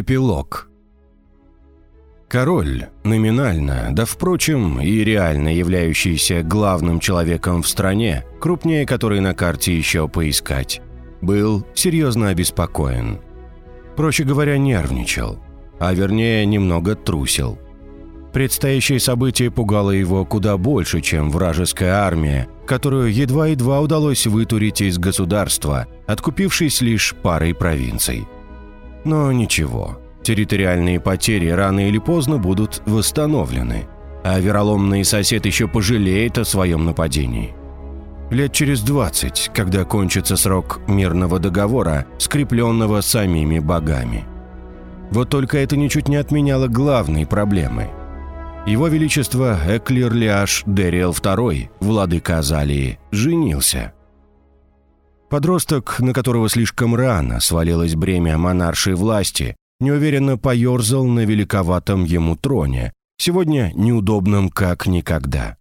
Эпилог Король, номинально, да впрочем и реально являющийся главным человеком в стране, крупнее которой на карте еще поискать, был серьезно обеспокоен. Проще говоря, нервничал, а вернее немного трусил. Предстоящее событие пугало его куда больше, чем вражеская армия, которую едва-едва удалось вытурить из государства, откупившись лишь парой провинций. Но ничего, территориальные потери рано или поздно будут восстановлены, а вероломный сосед еще пожалеет о своем нападении. Лет через 20, когда кончится срок мирного договора, скрепленного самими богами. Вот только это ничуть не отменяло главной проблемы. Его Величество Эклирлиаш Дериэл II, владыка Азалии, женился – Подросток, на которого слишком рано свалилось бремя монаршей власти, неуверенно поерзал на великоватом ему троне, сегодня неудобном как никогда.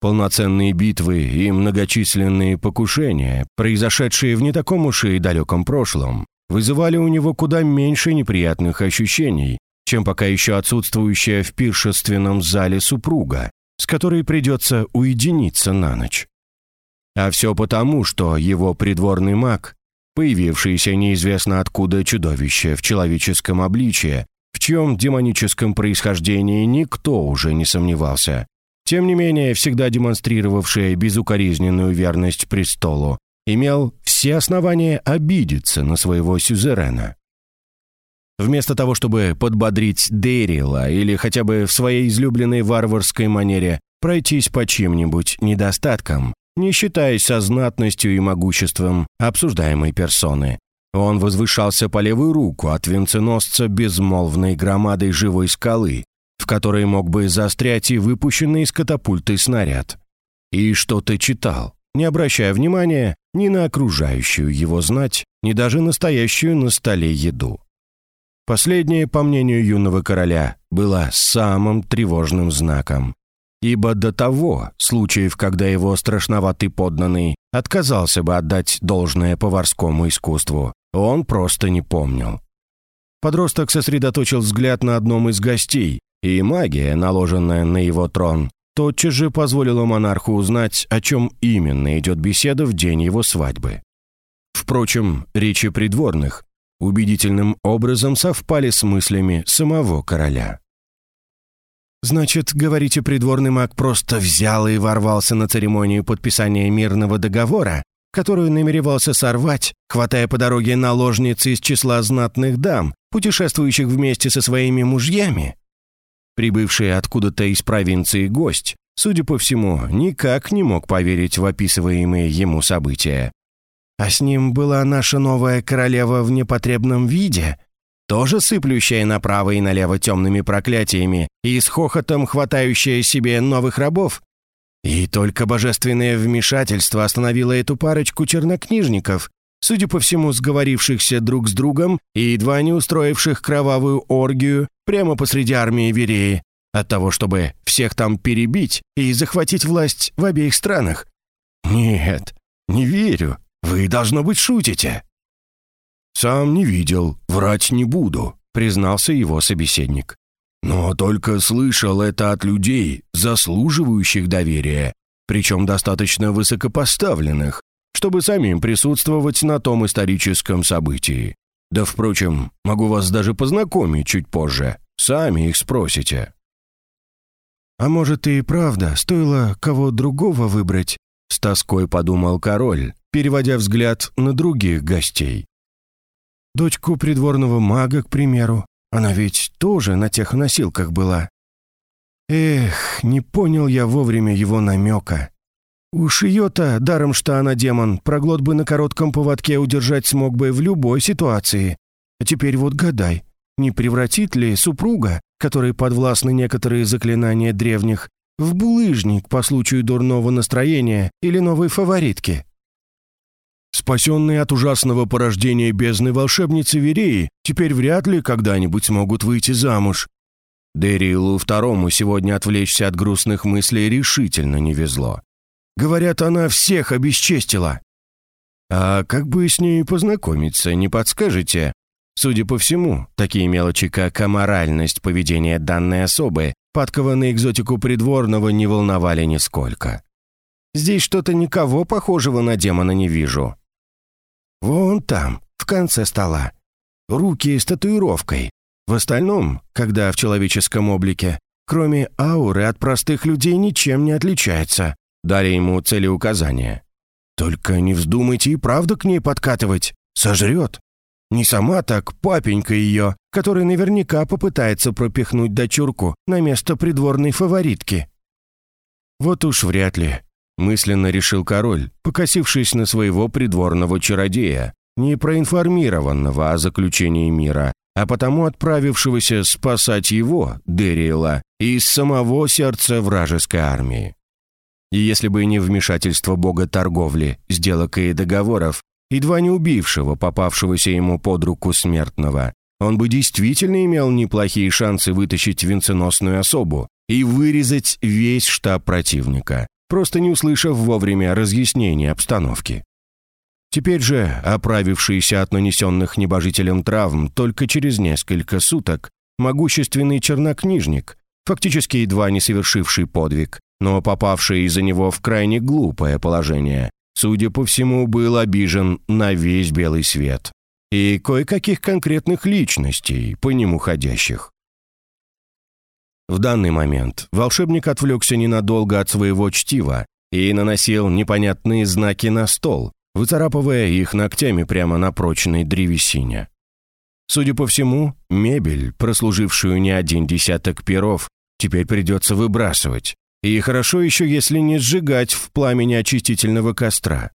Полноценные битвы и многочисленные покушения, произошедшие в не таком уж и далеком прошлом, вызывали у него куда меньше неприятных ощущений, чем пока еще отсутствующая в пиршественном зале супруга, с которой придется уединиться на ночь. А все потому, что его придворный маг, появившийся неизвестно откуда чудовище в человеческом обличье, в чем демоническом происхождении никто уже не сомневался, тем не менее всегда демонстрировавший безукоризненную верность престолу, имел все основания обидеться на своего сюзерена. Вместо того, чтобы подбодрить Дэрила или хотя бы в своей излюбленной варварской манере пройтись по чьим-нибудь недостаткам, не считаясь со знатностью и могуществом обсуждаемой персоны. Он возвышался по левую руку от венценосца безмолвной громадой живой скалы, в которой мог бы застрять и выпущенный из катапульты снаряд. И что-то читал, не обращая внимания ни на окружающую его знать, ни даже настоящую на столе еду. Последнее, по мнению юного короля, было самым тревожным знаком ибо до того, случаев, когда его страшноватый подданный отказался бы отдать должное поварскому искусству, он просто не помнил. Подросток сосредоточил взгляд на одном из гостей, и магия, наложенная на его трон, тотчас же позволила монарху узнать, о чем именно идет беседа в день его свадьбы. Впрочем, речи придворных убедительным образом совпали с мыслями самого короля. «Значит, говорите, придворный маг просто взял и ворвался на церемонию подписания мирного договора, которую намеревался сорвать, хватая по дороге наложницы из числа знатных дам, путешествующих вместе со своими мужьями?» Прибывший откуда-то из провинции гость, судя по всему, никак не мог поверить в описываемые ему события. «А с ним была наша новая королева в непотребном виде?» Тоже сыплющая направо и налево темными проклятиями и с хохотом хватающая себе новых рабов? И только божественное вмешательство остановило эту парочку чернокнижников, судя по всему, сговорившихся друг с другом и едва не устроивших кровавую оргию прямо посреди армии Вереи, от того, чтобы всех там перебить и захватить власть в обеих странах. Нет, не верю. Вы, должно быть, шутите. «Сам не видел, врать не буду», — признался его собеседник. «Но только слышал это от людей, заслуживающих доверия, причем достаточно высокопоставленных, чтобы самим присутствовать на том историческом событии. Да, впрочем, могу вас даже познакомить чуть позже. Сами их спросите». «А может, и правда, стоило кого другого выбрать?» С тоской подумал король, переводя взгляд на других гостей. Дочку придворного мага, к примеру. Она ведь тоже на тех носилках была. Эх, не понял я вовремя его намека. Уж ее-то, даром что она демон, проглот бы на коротком поводке удержать смог бы в любой ситуации. А теперь вот гадай, не превратит ли супруга, которой подвластны некоторые заклинания древних, в булыжник по случаю дурного настроения или новой фаворитки? Спасенные от ужасного порождения бездны волшебницы Вереи теперь вряд ли когда-нибудь смогут выйти замуж. Дэрилу второму сегодня отвлечься от грустных мыслей решительно не везло. Говорят, она всех обесчестила. А как бы с ней познакомиться, не подскажете? Судя по всему, такие мелочи, как аморальность поведения данной особы, на экзотику придворного не волновали нисколько. Здесь что-то никого похожего на демона не вижу. Вон там, в конце стола. Руки с татуировкой. В остальном, когда в человеческом облике, кроме ауры от простых людей ничем не отличается. Дали ему целеуказания. Только не вздумайте и правда к ней подкатывать. Сожрет. Не сама так, папенька ее, который наверняка попытается пропихнуть дочурку на место придворной фаворитки. Вот уж вряд ли, мысленно решил король, покосившись на своего придворного чародея, не проинформированного о заключении мира, а потому отправившегося спасать его, Дериэла, из самого сердца вражеской армии. И если бы не вмешательство бога торговли, сделок и договоров, едва не убившего попавшегося ему под руку смертного, он бы действительно имел неплохие шансы вытащить венценосную особу и вырезать весь штаб противника, просто не услышав вовремя разъяснения обстановки. Теперь же, оправившийся от нанесенных небожителем травм только через несколько суток, могущественный чернокнижник, фактически едва не совершивший подвиг, но попавший из-за него в крайне глупое положение, судя по всему, был обижен на весь белый свет и кое-каких конкретных личностей, по нему ходящих. В данный момент волшебник отвлекся ненадолго от своего чтива и наносил непонятные знаки на стол, выцарапывая их ногтями прямо на прочной древесине. Судя по всему, мебель, прослужившую не один десяток перов, теперь придется выбрасывать, и хорошо еще, если не сжигать в пламени очистительного костра.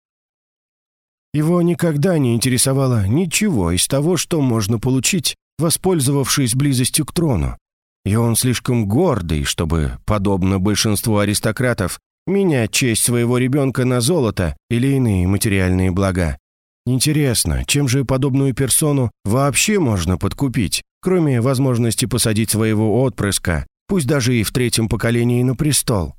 Его никогда не интересовало ничего из того, что можно получить, воспользовавшись близостью к трону. И он слишком гордый, чтобы, подобно большинству аристократов, менять честь своего ребенка на золото или иные материальные блага. Интересно, чем же подобную персону вообще можно подкупить, кроме возможности посадить своего отпрыска пусть даже и в третьем поколении на престол.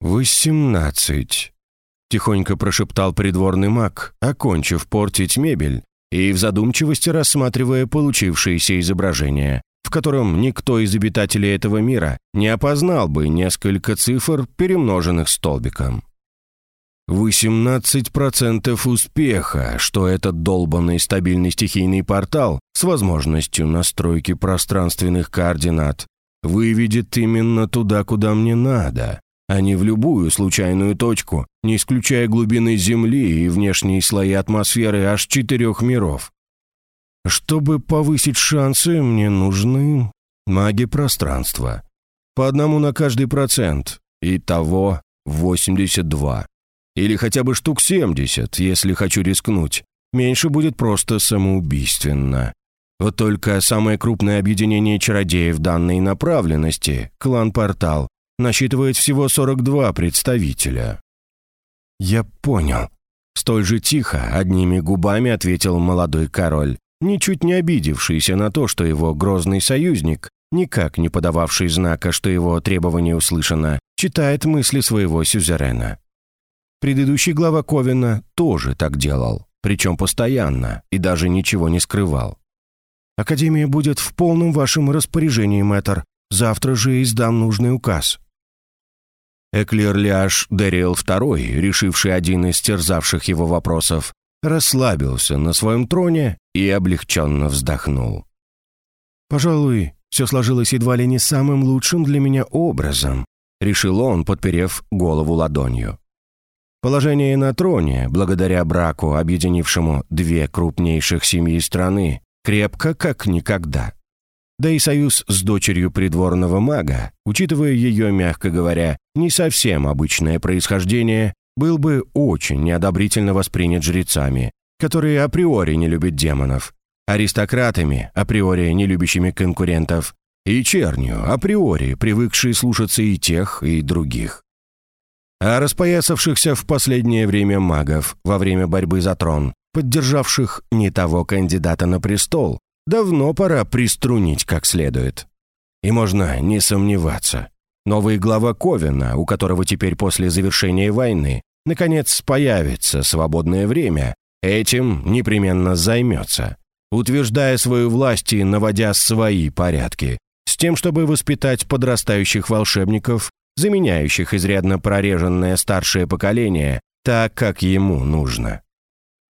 «Восемнадцать», — тихонько прошептал придворный маг, окончив портить мебель и в задумчивости рассматривая получившееся изображение, в котором никто из обитателей этого мира не опознал бы несколько цифр, перемноженных столбиком. 18% успеха, что этот долбанный стабильный стихийный портал с возможностью настройки пространственных координат выведет именно туда, куда мне надо, а не в любую случайную точку, не исключая глубины Земли и внешние слои атмосферы аж четырех миров. Чтобы повысить шансы, мне нужны маги пространства. По одному на каждый процент. Итого 82. Или хотя бы штук 70, если хочу рискнуть. Меньше будет просто самоубийственно. Вот только самое крупное объединение чародеев данной направленности, клан Портал, насчитывает всего 42 представителя. «Я понял», — столь же тихо, одними губами ответил молодой король, ничуть не обидевшийся на то, что его грозный союзник, никак не подававший знака, что его требование услышано, читает мысли своего сюзерена. Предыдущий глава Ковина тоже так делал, причем постоянно, и даже ничего не скрывал. Академия будет в полном вашем распоряжении, мэтр. Завтра же издам нужный указ». Эклер Ляш Дериэл II, решивший один из терзавших его вопросов, расслабился на своем троне и облегченно вздохнул. «Пожалуй, все сложилось едва ли не самым лучшим для меня образом», решил он, подперев голову ладонью. Положение на троне, благодаря браку, объединившему две крупнейших семьи страны, крепко как никогда. Да и союз с дочерью придворного мага, учитывая ее, мягко говоря, не совсем обычное происхождение, был бы очень неодобрительно воспринят жрецами, которые априори не любят демонов, аристократами, априори не любящими конкурентов, и чернью, априори привыкшие слушаться и тех, и других. А распоясавшихся в последнее время магов во время борьбы за трон поддержавших не того кандидата на престол, давно пора приструнить как следует. И можно не сомневаться. Новый глава Ковина, у которого теперь после завершения войны, наконец появится свободное время, этим непременно займется. утверждая свою власть и наводя свои порядки, с тем, чтобы воспитать подрастающих волшебников, заменяющих изрядно прореженное старшее поколение, так, как ему нужно.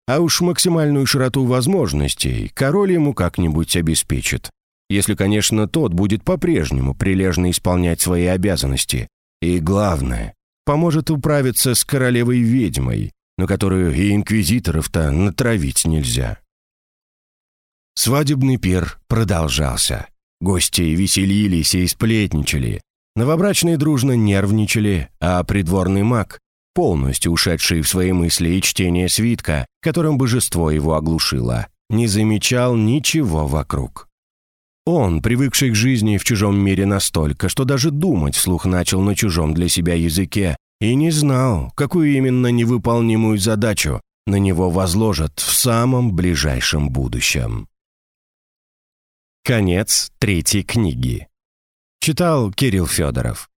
А уж максимальную широту возможностей король ему как-нибудь обеспечит. Если, конечно, тот будет по-прежнему прилежно исполнять свои обязанности. И главное, поможет управиться с королевой-ведьмой, на которую и инквизиторов-то натравить нельзя. Свадебный пир продолжался. Гости веселились и сплетничали. Новобрачные дружно нервничали, а придворный маг, полностью ушедший в свои мысли и чтение свитка, которым божество его оглушило, не замечал ничего вокруг. Он, привыкший к жизни в чужом мире настолько, что даже думать вслух начал на чужом для себя языке, и не знал, какую именно невыполнимую задачу на него возложат в самом ближайшем будущем. Конец третьей книги. Читал Кирилл Федоров.